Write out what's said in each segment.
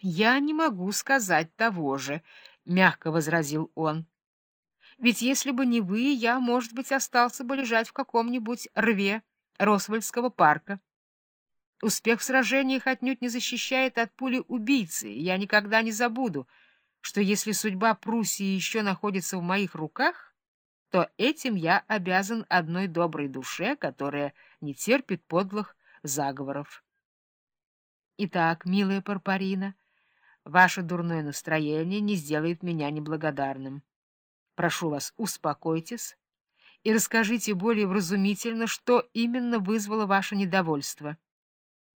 — Я не могу сказать того же, — мягко возразил он. — Ведь если бы не вы, я, может быть, остался бы лежать в каком-нибудь рве Росвальдского парка. Успех в сражениях отнюдь не защищает от пули убийцы, я никогда не забуду, что если судьба Пруссии еще находится в моих руках, то этим я обязан одной доброй душе, которая не терпит подлых заговоров. Итак, милая Парпарина, Ваше дурное настроение не сделает меня неблагодарным. Прошу вас, успокойтесь и расскажите более вразумительно, что именно вызвало ваше недовольство,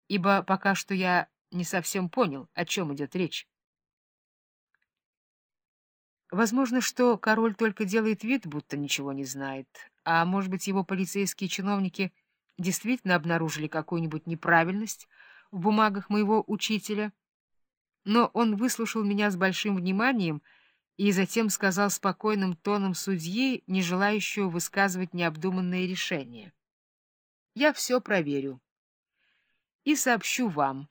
ибо пока что я не совсем понял, о чем идет речь. Возможно, что король только делает вид, будто ничего не знает, а, может быть, его полицейские чиновники действительно обнаружили какую-нибудь неправильность в бумагах моего учителя — но он выслушал меня с большим вниманием и затем сказал спокойным тоном судьи, не желающего высказывать необдуманные решения. «Я все проверю и сообщу вам.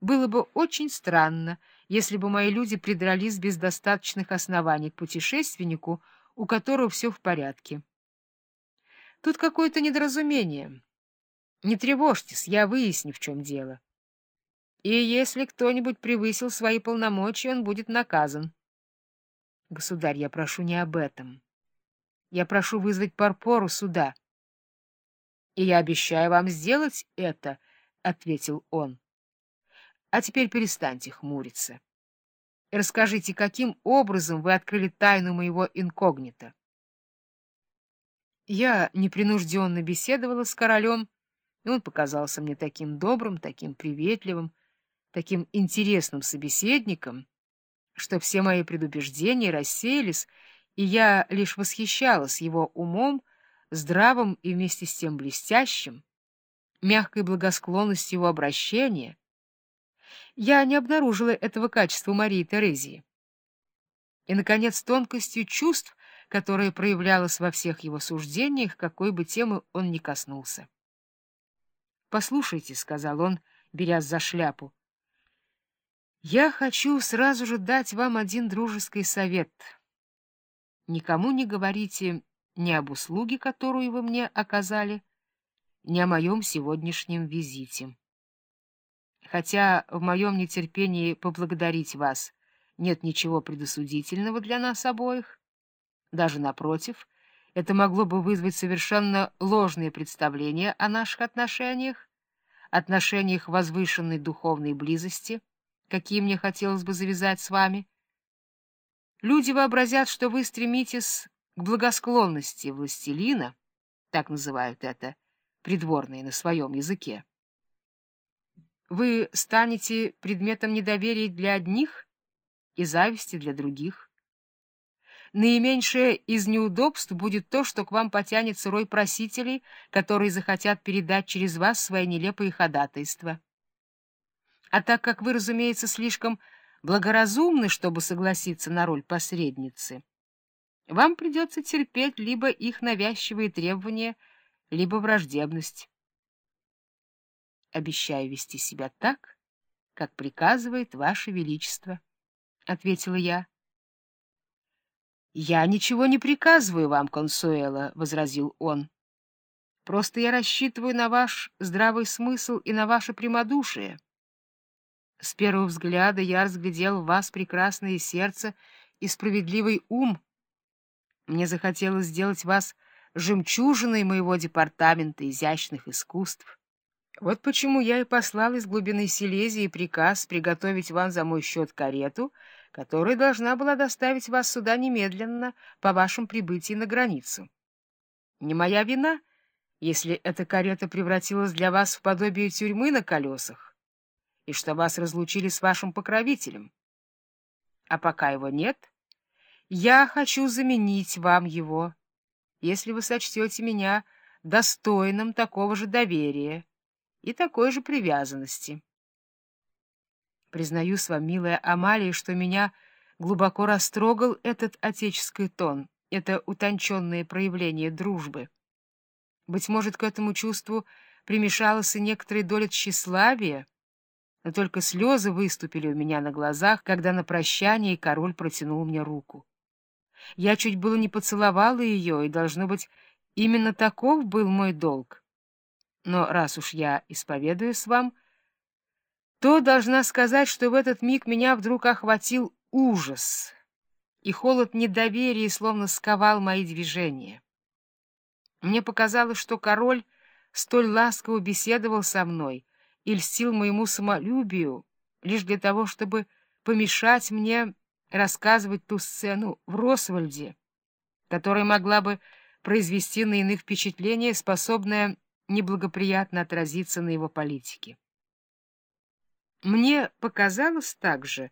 Было бы очень странно, если бы мои люди придрались без достаточных оснований к путешественнику, у которого все в порядке. Тут какое-то недоразумение. Не тревожьтесь, я выясню, в чем дело» и если кто-нибудь превысил свои полномочия, он будет наказан. — Государь, я прошу не об этом. Я прошу вызвать Парпору сюда. — И я обещаю вам сделать это, — ответил он. — А теперь перестаньте хмуриться. И расскажите, каким образом вы открыли тайну моего инкогнито? Я непринужденно беседовала с королем, и он показался мне таким добрым, таким приветливым, таким интересным собеседником, что все мои предубеждения рассеялись, и я лишь восхищалась его умом, здравым и вместе с тем блестящим, мягкой благосклонностью его обращения. Я не обнаружила этого качества Марии Терезии. И, наконец, тонкостью чувств, которая проявлялась во всех его суждениях, какой бы темы он ни коснулся. «Послушайте», — сказал он, беря за шляпу, — я хочу сразу же дать вам один дружеский совет. Никому не говорите ни об услуге, которую вы мне оказали, ни о моем сегодняшнем визите. Хотя в моем нетерпении поблагодарить вас нет ничего предосудительного для нас обоих, даже напротив, это могло бы вызвать совершенно ложные представления о наших отношениях, отношениях возвышенной духовной близости — какие мне хотелось бы завязать с вами. Люди вообразят, что вы стремитесь к благосклонности властелина, так называют это придворные на своем языке. Вы станете предметом недоверия для одних и зависти для других. Наименьшее из неудобств будет то, что к вам потянется рой просителей, которые захотят передать через вас свои нелепые ходатайства. А так как вы, разумеется, слишком благоразумны, чтобы согласиться на роль посредницы, вам придется терпеть либо их навязчивые требования, либо враждебность. Обещаю вести себя так, как приказывает Ваше Величество, — ответила я. — Я ничего не приказываю вам, Консуэла, — возразил он. — Просто я рассчитываю на ваш здравый смысл и на ваше прямодушие. С первого взгляда я разглядел в вас прекрасное сердце и справедливый ум. Мне захотелось сделать вас жемчужиной моего департамента изящных искусств. Вот почему я и послал из глубины Силезии приказ приготовить вам за мой счет карету, которая должна была доставить вас сюда немедленно по вашем прибытии на границу. Не моя вина, если эта карета превратилась для вас в подобие тюрьмы на колесах и что вас разлучили с вашим покровителем. А пока его нет, я хочу заменить вам его, если вы сочтете меня достойным такого же доверия и такой же привязанности. Признаюсь вам, милая Амалия, что меня глубоко растрогал этот отеческий тон, это утонченное проявление дружбы. Быть может, к этому чувству примешалась и некоторая доля тщеславия, но только слезы выступили у меня на глазах, когда на прощание король протянул мне руку. Я чуть было не поцеловала ее, и, должно быть, именно таков был мой долг. Но раз уж я исповедуюсь вам, то должна сказать, что в этот миг меня вдруг охватил ужас, и холод недоверия словно сковал мои движения. Мне показалось, что король столь ласково беседовал со мной и льстил моему самолюбию лишь для того, чтобы помешать мне рассказывать ту сцену в Росвальде, которая могла бы произвести на иных впечатление, способное неблагоприятно отразиться на его политике. Мне показалось также,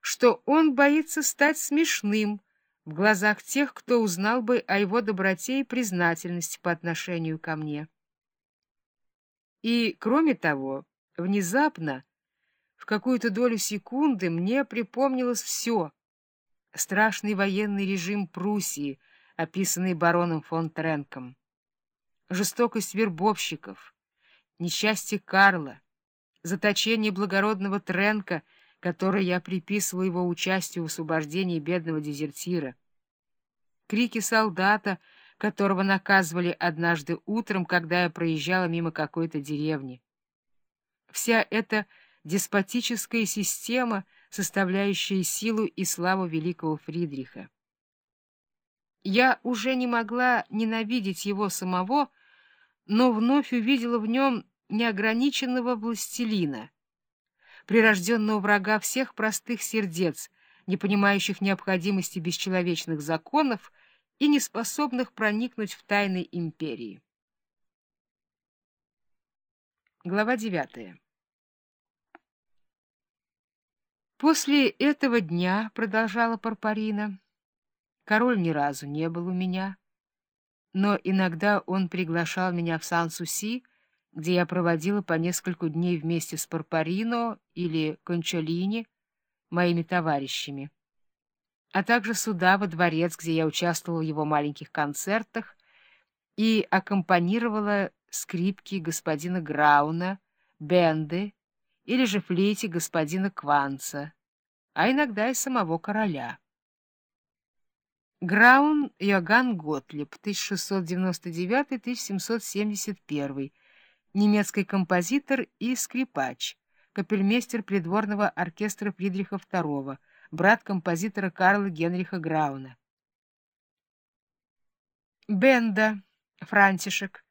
что он боится стать смешным в глазах тех, кто узнал бы о его доброте и признательности по отношению ко мне. И, кроме того, внезапно, в какую-то долю секунды, мне припомнилось все. Страшный военный режим Пруссии, описанный бароном фон Тренком, жестокость вербовщиков, несчастье Карла, заточение благородного Тренка, которое я приписываю его участию в освобождении бедного дезертира, крики солдата, которого наказывали однажды утром, когда я проезжала мимо какой-то деревни. Вся эта деспотическая система, составляющая силу и славу великого Фридриха. Я уже не могла ненавидеть его самого, но вновь увидела в нем неограниченного властелина, прирожденного врага всех простых сердец, не понимающих необходимости бесчеловечных законов и не способных проникнуть в тайны империи. Глава девятая После этого дня, — продолжала Парпарина, — король ни разу не был у меня, но иногда он приглашал меня в Сан-Суси, где я проводила по нескольку дней вместе с Парпарино или Кончолини, моими товарищами а также сюда, во дворец, где я участвовала в его маленьких концертах и аккомпанировала скрипки господина Грауна, бенды или же флейте господина Кванца, а иногда и самого короля. Граун Йоганн Готлиб, 1699-1771, немецкий композитор и скрипач, капельмейстер придворного оркестра Фридриха II, брат композитора Карла Генриха Грауна. Бенда, Франтишек,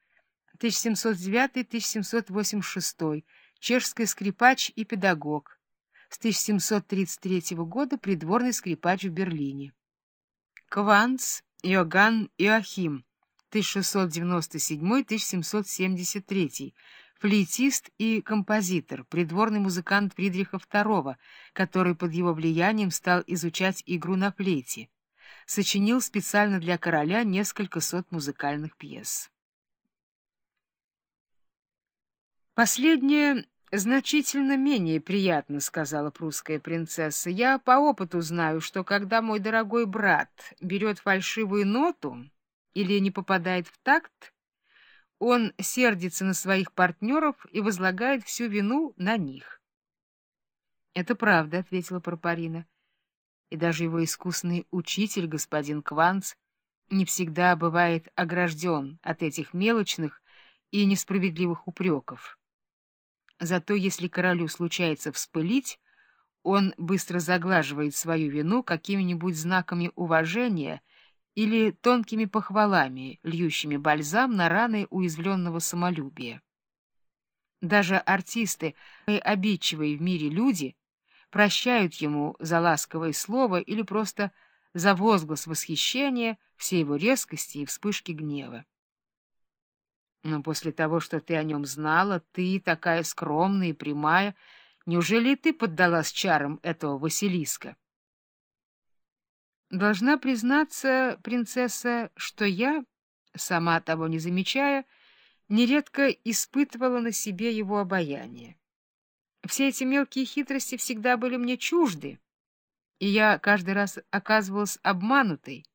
1709-1786, чешский скрипач и педагог, с 1733 года придворный скрипач в Берлине. Кванц Иоганн Иоахим, 1697-1773, флейтист и композитор, придворный музыкант Фридриха II, который под его влиянием стал изучать игру на флейте. Сочинил специально для короля несколько сот музыкальных пьес. «Последнее значительно менее приятно», — сказала прусская принцесса. «Я по опыту знаю, что когда мой дорогой брат берет фальшивую ноту или не попадает в такт, он сердится на своих партнеров и возлагает всю вину на них. — Это правда, — ответила Парпарина. И даже его искусный учитель, господин Кванц, не всегда бывает огражден от этих мелочных и несправедливых упреков. Зато если королю случается вспылить, он быстро заглаживает свою вину какими-нибудь знаками уважения — или тонкими похвалами, льющими бальзам на раны уязвленного самолюбия. Даже артисты, обидчивые в мире люди, прощают ему за ласковое слово или просто за возглас восхищения все его резкости и вспышки гнева. Но после того, что ты о нем знала, ты такая скромная и прямая, неужели ты поддалась чарам этого Василиска? Должна признаться, принцесса, что я, сама того не замечая, нередко испытывала на себе его обаяние. Все эти мелкие хитрости всегда были мне чужды, и я каждый раз оказывалась обманутой,